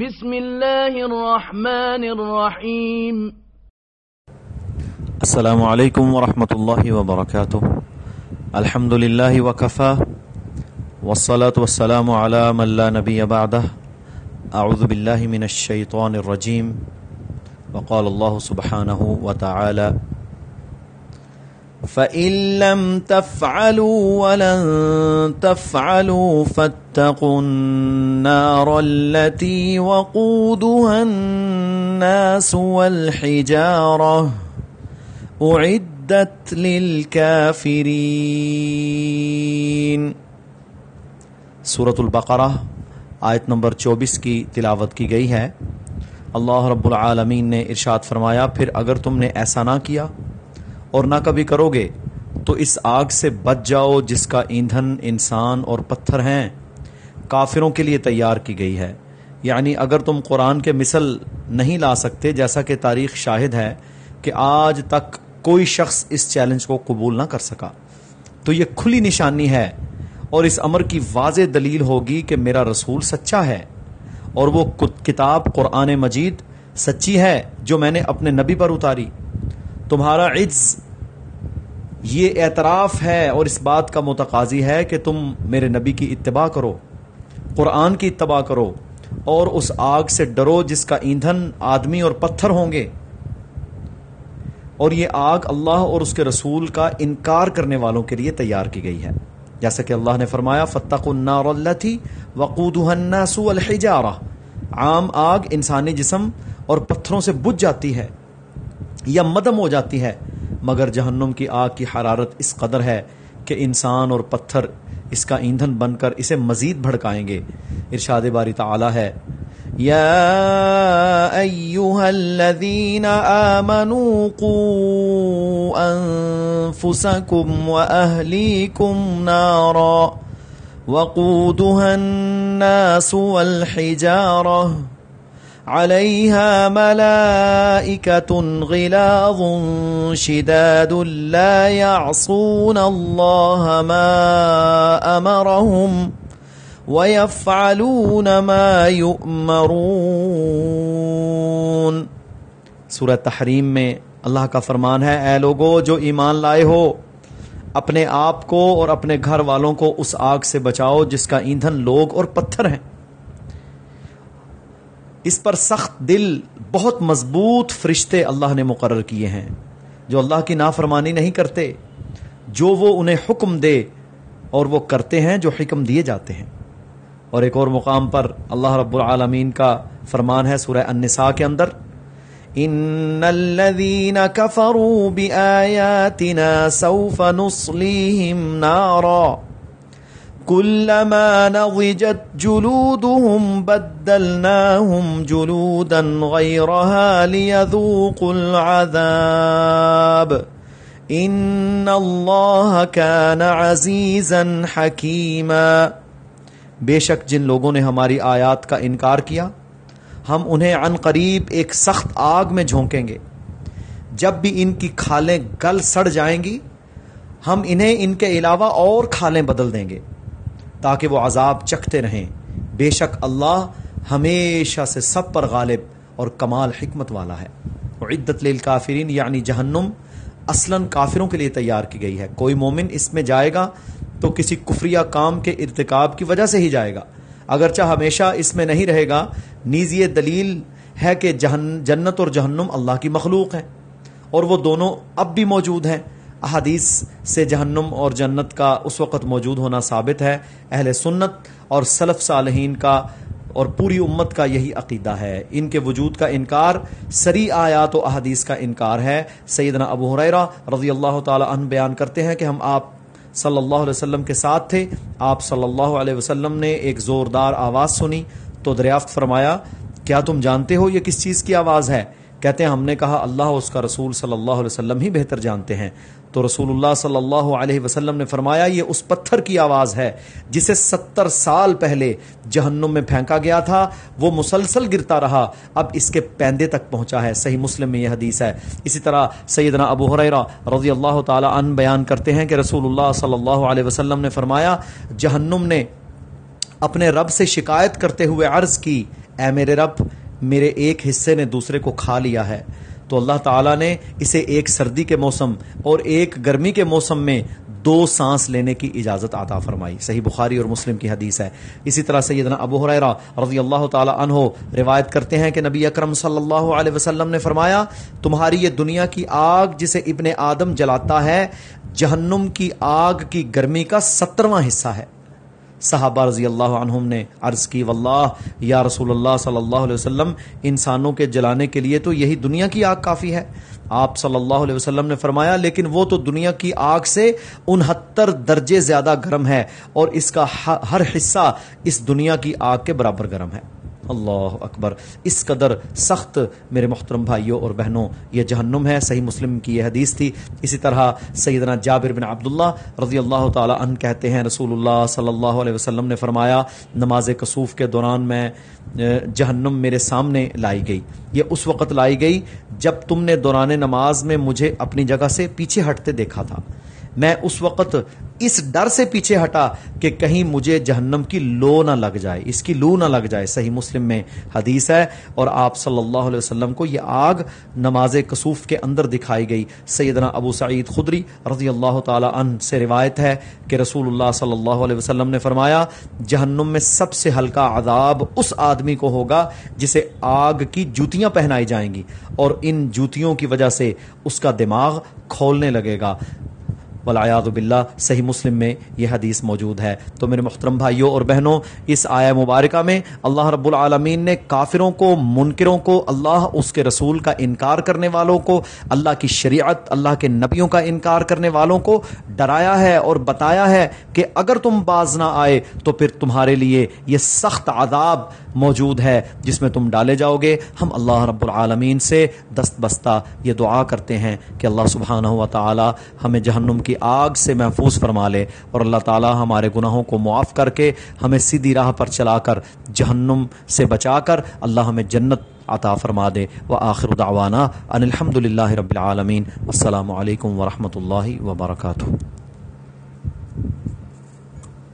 بسم الله الرحمن الرحيم السلام علیکم ورحمۃ اللہ وبرکاتہ۔ الحمد للہ وکفا۔ والصلاة والسلام على من لا نبی بعدہ۔ اعوذ باللہ من الشیطان الرجیم۔ وقال اللہ سبحانہ وتعالی۔ فَإِن لَّمْ تَفْعَلُوا وَلَن تَفْعَلُوا فَاتَّقُوا النَّارَ الَّتِي وَقُودُهَا النَّاسُ وَالْحِجَارَةُ اعدت للکافرین سورة البقرہ آیت نمبر چوبیس کی تلاوت کی گئی ہے۔ اللہ رب العالمین نے ارشاد فرمایا، پھر اگر تم نے ایسا نہ کیا اور نہ کبھی کرو گے، تو اس آگ سے بچ جاؤ جس کا ایندھن انسان اور پتھر ہیں۔ کافروں کے لیے تیار کی گئی ہے۔ یعنی اگر تم قرآن کے مثل نہیں لا سکتے، جیسا کہ تاریخ شاہد ہے کہ آج تک کوئی شخص اس چیلنج کو قبول نہ کر سکا۔ تو یہ کھلی نشانی ہے اور اس امر کی واضح دلیل ہوگی کہ میرا رسول سچا ہے اور وہ کتاب قرآن مجید سچی ہے جو میں نے اپنے نبی پر اتاری۔ تمہارا عز یہ اعتراف ہے اور اس بات کا متقاضی ہے کہ تم میرے نبی کی اتباع کرو، قرآن کی اتباع کرو اور اس آگ سے ڈرو جس کا ایندھن آدمی اور پتھر ہوں گے۔ اور یہ آگ اللہ اور اس کے رسول کا انکار کرنے والوں کے لیے تیار کی گئی ہے۔ جیسا کہ اللہ نے فرمایا فتق النار اللہ تھی وقود عام آگ انسانی جسم اور پتھروں سے بجھ جاتی ہے یا مدم ہو جاتی ہے۔ مگر جہنم کی آگ کی حرارت اس قدر ہے کہ انسان اور پتھر اس کا ایندھن بن کر اسے مزید بھڑکائیں گے۔ ارشاد باری تعالی ہے۔ يا أيها الذين آمنوا قوا أنفسكم وأهليكم نارا وقودها الناس والحجارة عليها ملائكة غلاظ شداد لا يعصون الله ما أمرهم ۖ وَيَفْعَلُونَ مَا يُؤْمَرُونَ سورہ تحریم میں اللہ کا فرمان ہے، اے لوگو، جو ایمان لائے ہو، اپنے آپ کو اور اپنے گھر والوں کو اس آگ سے بچاؤ جس کا ایندھن لوگ اور پتھر ہیں۔ اس پر سخت دل، بہت مضبوط فرشتے اللہ نے مقرر کیے ہیں، جو اللہ کی نافرمانی نہیں کرتے، جو وہ انہیں حکم دے اور وہ کرتے ہیں جو حکم دیے جاتے ہیں۔ اور ایک اور مقام پر اللہ رب العالمین کا فرمان ہے سورہ النساء کے اندر ان الذين كفروا بآياتنا سوف نصليهم نارا كلما نضجت جلودهم بدلناهم جلودا غيرها ليذوقوا العذاب. ان الله كان عزيزا حكيما. بے شک جن لوگوں نے ہماری آیات کا انکار کیا، ہم انہیں عن قریب ایک سخت آگ میں جھونکیں گے۔ جب بھی ان کی کھالیں گل سڑ جائیں گی، ہم انہیں ان کے علاوہ اور کھالیں بدل دیں گے۔ تاکہ وہ عذاب چکھتے رہیں۔ بے شک اللہ ہمیشہ سے سب پر غالب اور کمال حکمت والا ہے۔ عدت للکافرین یعنی جہنم اصلا کافروں کے لیے تیار کی گئی ہے۔ کوئی مومن اس میں جائے گا تو کسی کفریہ کام کے ارتکاب کی وجہ سے ہی جائے گا۔ اگرچہ ہمیشہ اس میں نہیں رہے گا، نیز یہ دلیل ہے کہ جہن، جنت اور جہنم اللہ کی مخلوق ہیں اور وہ دونوں اب بھی موجود ہیں۔ احادیث سے جہنم اور جنت کا اس وقت موجود ہونا ثابت ہے۔ اہل سنت اور سلف صالحین کا اور پوری امت کا یہی عقیدہ ہے۔ ان کے وجود کا انکار سری آیات و احادیث کا انکار ہے۔ سیدنا ابو حریرہ رضی اللہ تعالی عنہ بیان کرتے ہیں کہ ہم آپ صلی اللہ علیہ وسلم کے ساتھ تھے۔ آپ صلی اللہ علیہ وسلم نے ایک زوردار آواز سنی تو دریافت فرمایا، کیا تم جانتے ہو یہ کس چیز کی آواز ہے؟ کہتے ہیں ہم نے کہا اللہ اس کا رسول صلی اللہ علیہ وسلم ہی بہتر جانتے ہیں۔ تو رسول اللہ صلی اللہ علیہ وسلم نے فرمایا، یہ اس پتھر کی آواز ہے جسے ستر سال پہلے جہنم میں پھینکا گیا تھا۔ وہ مسلسل گرتا رہا، اب اس کے پیندے تک پہنچا ہے۔ صحیح مسلم میں یہ حدیث ہے۔ اسی طرح سیدنا ابو حریرہ رضی اللہ تعالی عنہ بیان کرتے ہیں کہ رسول اللہ صلی اللہ علیہ وسلم نے فرمایا، جہنم نے اپنے رب سے شکایت کرتے ہوئے عرض کی، اے میرے رب میرے ایک حصے نے دوسرے کو کھا لیا ہے۔ تو اللہ تعالیٰ نے اسے ایک سردی کے موسم اور ایک گرمی کے موسم میں دو سانس لینے کی اجازت عطا فرمائی۔ صحیح بخاری اور مسلم کی حدیث ہے۔ اسی طرح سیدنا ابو حریرہ رضی اللہ تعالی عنہ روایت کرتے ہیں کہ نبی اکرم صلی اللہ علیہ وسلم نے فرمایا، تمہاری یہ دنیا کی آگ جسے ابن آدم جلاتا ہے، جہنم کی آگ کی گرمی کا سترواں حصہ ہے۔ صحابہ رضی اللہ عنہم نے عرض کی، واللہ، یا رسول اللہ صلی اللہ علیہ وسلم، انسانوں کے جلانے کے لیے تو یہی دنیا کی آگ کافی ہے۔ آپ صلی اللہ علیہ وسلم نے فرمایا، لیکن وہ تو دنیا کی آگ سے انہتر درجے زیادہ گرم ہے اور اس کا ہر حصہ اس دنیا کی آگ کے برابر گرم ہے۔ اللہ اکبر۔ اس قدر سخت میرے محترم بھائیوں اور بہنوں، یہ جہنم ہے۔ صحیح مسلم کی یہ حدیث تھی۔ اسی طرح سیدنا جابر بن عبداللہ رضی اللہ تعالی عنہ کہتے ہیں، رسول اللہ صلی اللہ علیہ وسلم نے فرمایا، نماز کسوف کے دوران میں جہنم میرے سامنے لائی گئی۔ یہ اس وقت لائی گئی جب تم نے دوران نماز میں مجھے اپنی جگہ سے پیچھے ہٹتے دیکھا تھا۔ میں اس وقت اس ڈر سے پیچھے ہٹا کہ کہیں مجھے جہنم کی لو نہ لگ جائے، اس کی لو نہ لگ جائے۔ صحیح مسلم میں حدیث ہے، اور آپ صلی اللہ علیہ وسلم کو یہ آگ نماز کسوف کے اندر دکھائی گئی۔ سیدنا ابو سعید خدری رضی اللہ تعالی عنہ سے روایت ہے کہ رسول اللہ صلی اللہ علیہ وسلم نے فرمایا، جہنم میں سب سے ہلکا عذاب اس آدمی کو ہوگا جسے آگ کی جوتیاں پہنائی جائیں گی، اور ان جوتیوں کی وجہ سے اس کا دماغ کھولنے لگے گا۔ ولیاد باللہ، صحیح مسلم میں یہ حدیث موجود ہے۔ تو میرے محترم بھائیوں اور بہنوں، اس آیا مبارکہ میں اللہ رب العالمین نے کافروں کو، منکروں کو، اللہ، اس کے رسول کا انکار کرنے والوں کو، اللہ کی شریعت، اللہ کے نبیوں کا انکار کرنے والوں کو ڈرایا ہے اور بتایا ہے کہ اگر تم باز نہ آئے تو پھر تمہارے لیے یہ سخت عذاب موجود ہے، جس میں تم ڈالے جاؤ گے۔ ہم اللہ رب العالمین سے دست بستہ یہ دعا کرتے ہیں کہ اللہ سبحانہ و تعالی ہمیں جہنم کی آگ سے محفوظ فرما لے اور اللہ تعالی ہمارے گناہوں کو معاف کر کے ہمیں سیدھی راہ پر چلا کر جہنم سے بچا کر اللہ ہمیں جنت عطا فرما دے۔ و آخر دعوانا ان الحمد للہ رب العالمین۔ السلام علیکم ورحمۃ اللہ وبرکاتہ۔